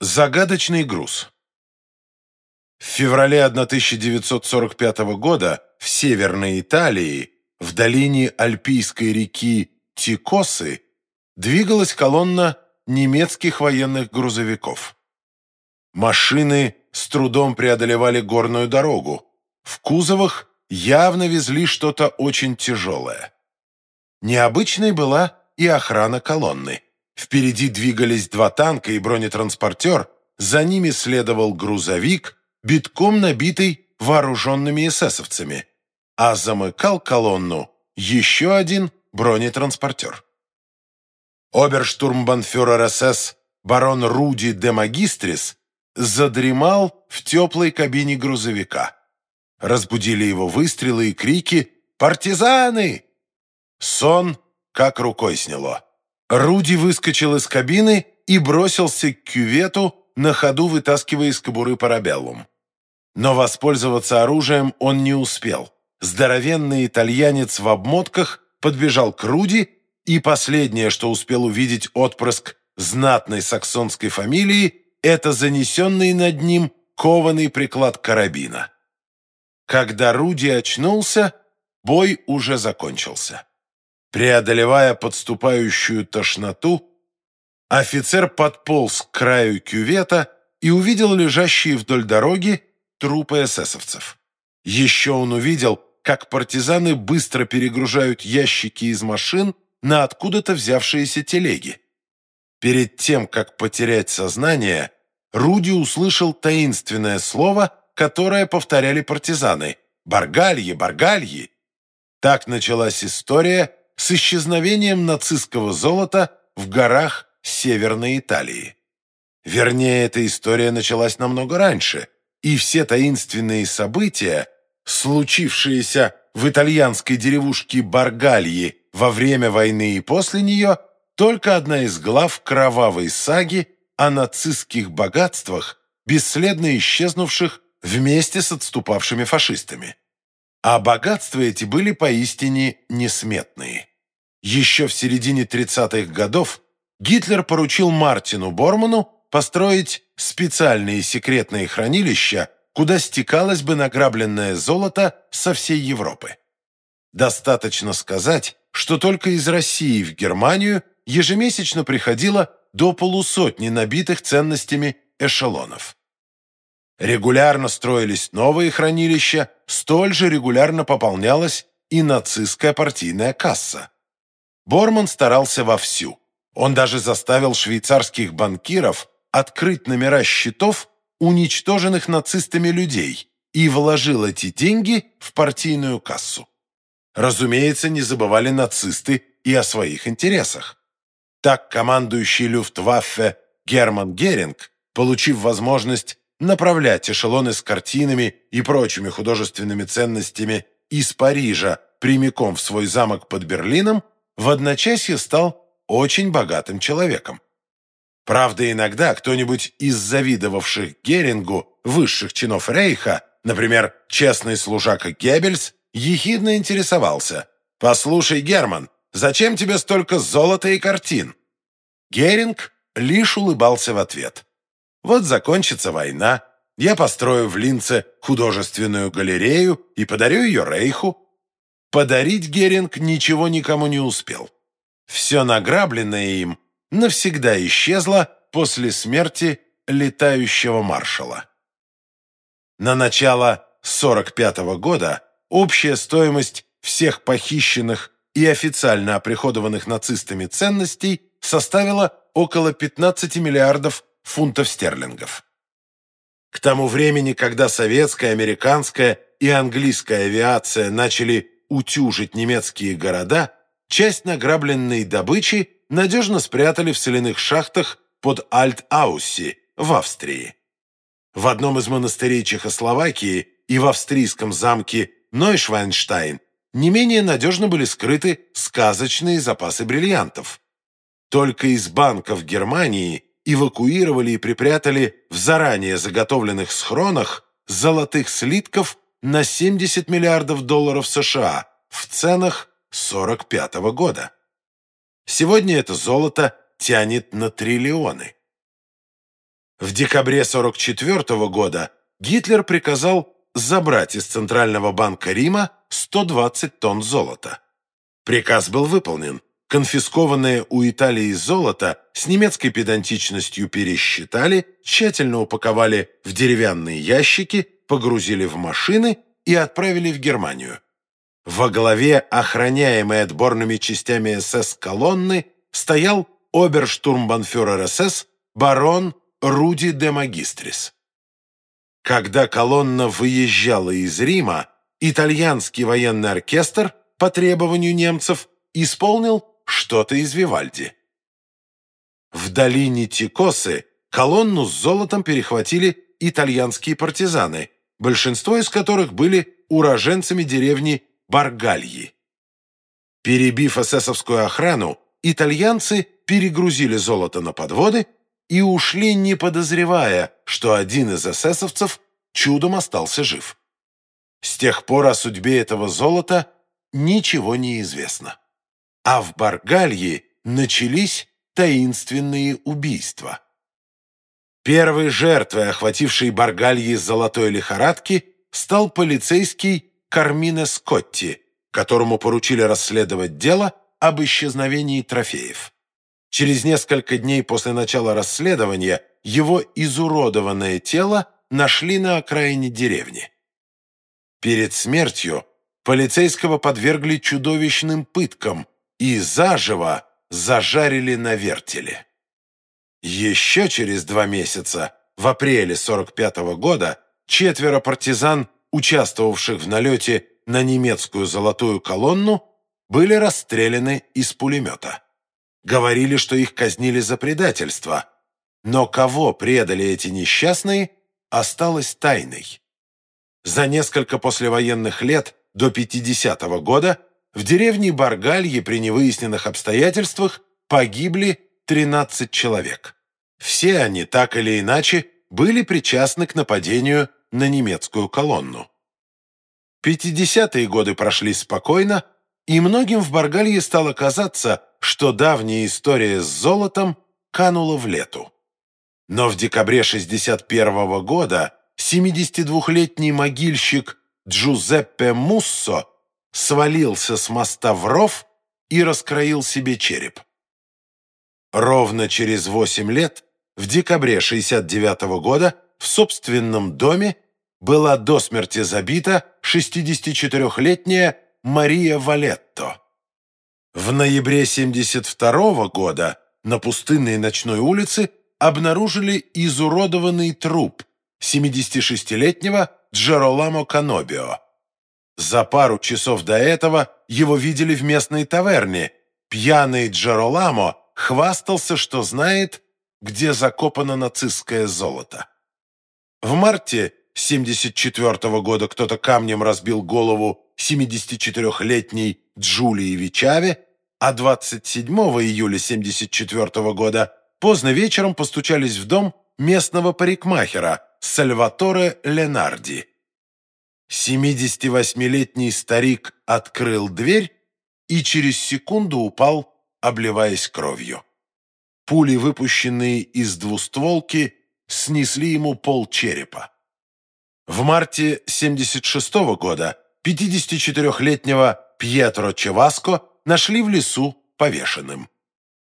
Загадочный груз В феврале 1945 года в Северной Италии, в долине Альпийской реки Тикосы, двигалась колонна немецких военных грузовиков. Машины с трудом преодолевали горную дорогу. В кузовах явно везли что-то очень тяжелое. Необычной была и охрана колонны. Впереди двигались два танка и бронетранспортер, за ними следовал грузовик, битком набитый вооруженными эсэсовцами, а замыкал колонну еще один бронетранспортер. Оберштурмбанфюрер СС барон Руди де Магистрис задремал в теплой кабине грузовика. Разбудили его выстрелы и крики «Партизаны!». Сон как рукой сняло. Руди выскочил из кабины и бросился к кювету, на ходу вытаскивая из кобуры парабеллум. Но воспользоваться оружием он не успел. Здоровенный итальянец в обмотках подбежал к Руди, и последнее, что успел увидеть отпрыск знатной саксонской фамилии, это занесенный над ним кованый приклад карабина. Когда Руди очнулся, бой уже закончился. Преодолевая подступающую тошноту, офицер подполз к краю кювета и увидел лежащие вдоль дороги трупы эсэсовцев. Еще он увидел, как партизаны быстро перегружают ящики из машин на откуда-то взявшиеся телеги. Перед тем, как потерять сознание, Руди услышал таинственное слово, которое повторяли партизаны «Баргальи, баргальи». Так началась история с исчезновением нацистского золота в горах Северной Италии. Вернее, эта история началась намного раньше, и все таинственные события, случившиеся в итальянской деревушке Баргальи во время войны и после нее, только одна из глав кровавой саги о нацистских богатствах, бесследно исчезнувших вместе с отступавшими фашистами. А богатства эти были поистине несметные. Еще в середине 30-х годов Гитлер поручил Мартину Борману построить специальные секретные хранилища, куда стекалось бы награбленное золото со всей Европы. Достаточно сказать, что только из России в Германию ежемесячно приходило до полусотни набитых ценностями эшелонов. Регулярно строились новые хранилища, столь же регулярно пополнялась и нацистская партийная касса. Борман старался вовсю. Он даже заставил швейцарских банкиров открыть номера счетов уничтоженных нацистами людей и вложил эти деньги в партийную кассу. Разумеется, не забывали нацисты и о своих интересах. Так командующий Люфтваффе Герман Геринг, получив возможность направлять эшелоны с картинами и прочими художественными ценностями из Парижа прямиком в свой замок под Берлином, в одночасье стал очень богатым человеком. Правда, иногда кто-нибудь из завидовавших Герингу высших чинов Рейха, например, честный служака Геббельс, ехидно интересовался. «Послушай, Герман, зачем тебе столько золота и картин?» Геринг лишь улыбался в ответ. «Вот закончится война, я построю в Линце художественную галерею и подарю ее Рейху, Подарить Геринг ничего никому не успел. Все награбленное им навсегда исчезло после смерти летающего маршала. На начало 45 -го года общая стоимость всех похищенных и официально оприходованных нацистами ценностей составила около 15 миллиардов фунтов стерлингов. К тому времени, когда советская, американская и английская авиация начали утюжить немецкие города, часть награбленной добычи надежно спрятали в соляных шахтах под Альт-Аусси в Австрии. В одном из монастырей Чехословакии и в австрийском замке Нойшвайнштайн не менее надежно были скрыты сказочные запасы бриллиантов. Только из банков Германии эвакуировали и припрятали в заранее заготовленных схронах золотых слитков на 70 миллиардов долларов США в ценах 45 -го года. Сегодня это золото тянет на триллионы. В декабре 1944 года Гитлер приказал забрать из Центрального банка Рима 120 тонн золота. Приказ был выполнен. Конфискованное у Италии золото с немецкой педантичностью пересчитали, тщательно упаковали в деревянные ящики, погрузили в машины и отправили в Германию. Во главе охраняемой отборными частями СС колонны стоял оберштурмбанфюрер СС барон Руди де Магистрис. Когда колонна выезжала из Рима, итальянский военный оркестр по требованию немцев исполнил что-то из Вивальди. В долине Тикосы колонну с золотом перехватили итальянские партизаны, большинство из которых были уроженцами деревни Баргальи. Перебив эсэсовскую охрану, итальянцы перегрузили золото на подводы и ушли, не подозревая, что один из эсэсовцев чудом остался жив. С тех пор о судьбе этого золота ничего не известно. А в Баргалье начались таинственные убийства. Первой жертвой, охватившей Баргалье золотой лихорадки, стал полицейский Кармине Скотти, которому поручили расследовать дело об исчезновении трофеев. Через несколько дней после начала расследования его изуродованное тело нашли на окраине деревни. Перед смертью полицейского подвергли чудовищным пыткам и заживо зажарили на вертеле. Еще через два месяца, в апреле 45 -го года, четверо партизан, участвовавших в налете на немецкую золотую колонну, были расстреляны из пулемета. Говорили, что их казнили за предательство. Но кого предали эти несчастные, осталось тайной. За несколько послевоенных лет, до 50-го года, в деревне Баргалье при невыясненных обстоятельствах погибли 13 человек. Все они, так или иначе, были причастны к нападению на немецкую колонну. 50-е годы прошли спокойно, и многим в Баргалье стало казаться, что давняя история с золотом канула в лету. Но в декабре 61 -го года 72-летний могильщик Джузеппе Муссо свалился с моста в ров и раскроил себе череп. Ровно через 8 лет, в декабре 69 -го года, в собственном доме была до смерти забита 64-летняя Мария Валетто. В ноябре 72 -го года на пустынной ночной улице обнаружили изуродованный труп 76-летнего Джероламо Канобио. За пару часов до этого его видели в местной таверне. Пьяный Джероламо хвастался, что знает, где закопано нацистское золото. В марте 74 -го года кто-то камнем разбил голову 74-летней Джулии Вичаве, а 27 июля 74 года поздно вечером постучались в дом местного парикмахера Сальваторе Ленарди. 78-летний старик открыл дверь и через секунду упал, обливаясь кровью. Пули, выпущенные из двустволки, снесли ему пол черепа. В марте 76 -го года 54-летнего Пьетро Чеваско нашли в лесу повешенным.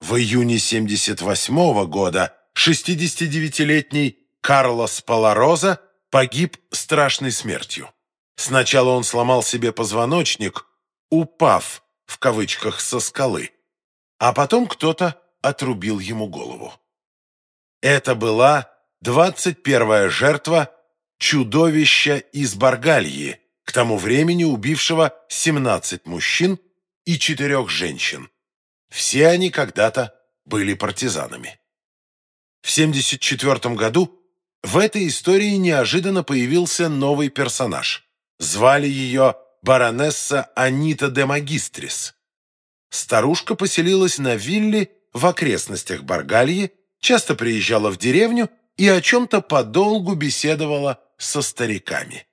В июне 78 -го года 69-летний Карлос Палароза погиб страшной смертью. Сначала он сломал себе позвоночник, упав, в кавычках, со скалы, а потом кто-то отрубил ему голову. Это была 21-я жертва чудовища из Баргальи, к тому времени убившего 17 мужчин и 4 женщин. Все они когда-то были партизанами. В 1974 году в этой истории неожиданно появился новый персонаж. Звали ее баронесса Анита де Магистрис. Старушка поселилась на вилле в окрестностях Баргальи, часто приезжала в деревню и о чем-то подолгу беседовала со стариками.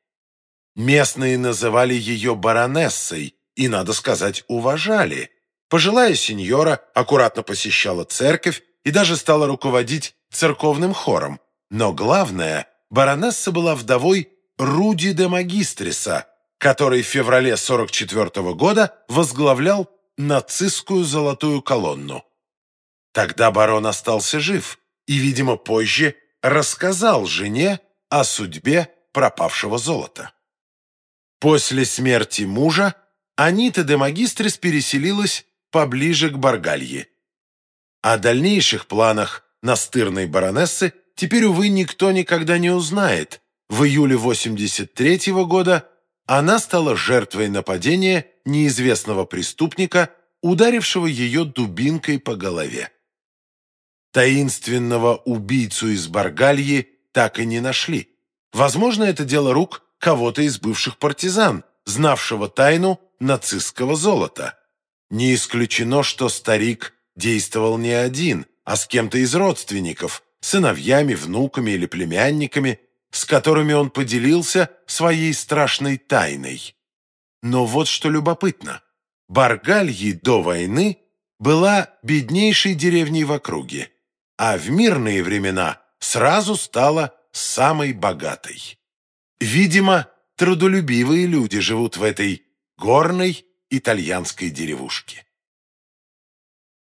Местные называли ее баронессой и, надо сказать, уважали. Пожилая сеньора аккуратно посещала церковь и даже стала руководить церковным хором, Но главное, баронесса была вдовой Руди де Магистриса, который в феврале 44 -го года возглавлял нацистскую золотую колонну. Тогда барон остался жив и, видимо, позже рассказал жене о судьбе пропавшего золота. После смерти мужа Анита де Магистрис переселилась поближе к Баргалье. О дальнейших планах настырной баронессы теперь, увы, никто никогда не узнает. В июле 83 -го года она стала жертвой нападения неизвестного преступника, ударившего ее дубинкой по голове. Таинственного убийцу из Баргальи так и не нашли. Возможно, это дело рук кого-то из бывших партизан, знавшего тайну нацистского золота. Не исключено, что старик действовал не один, а с кем-то из родственников, сыновьями, внуками или племянниками, с которыми он поделился своей страшной тайной. Но вот что любопытно. Баргальи до войны была беднейшей деревней в округе, а в мирные времена сразу стала самой богатой. Видимо, трудолюбивые люди живут в этой горной итальянской деревушке.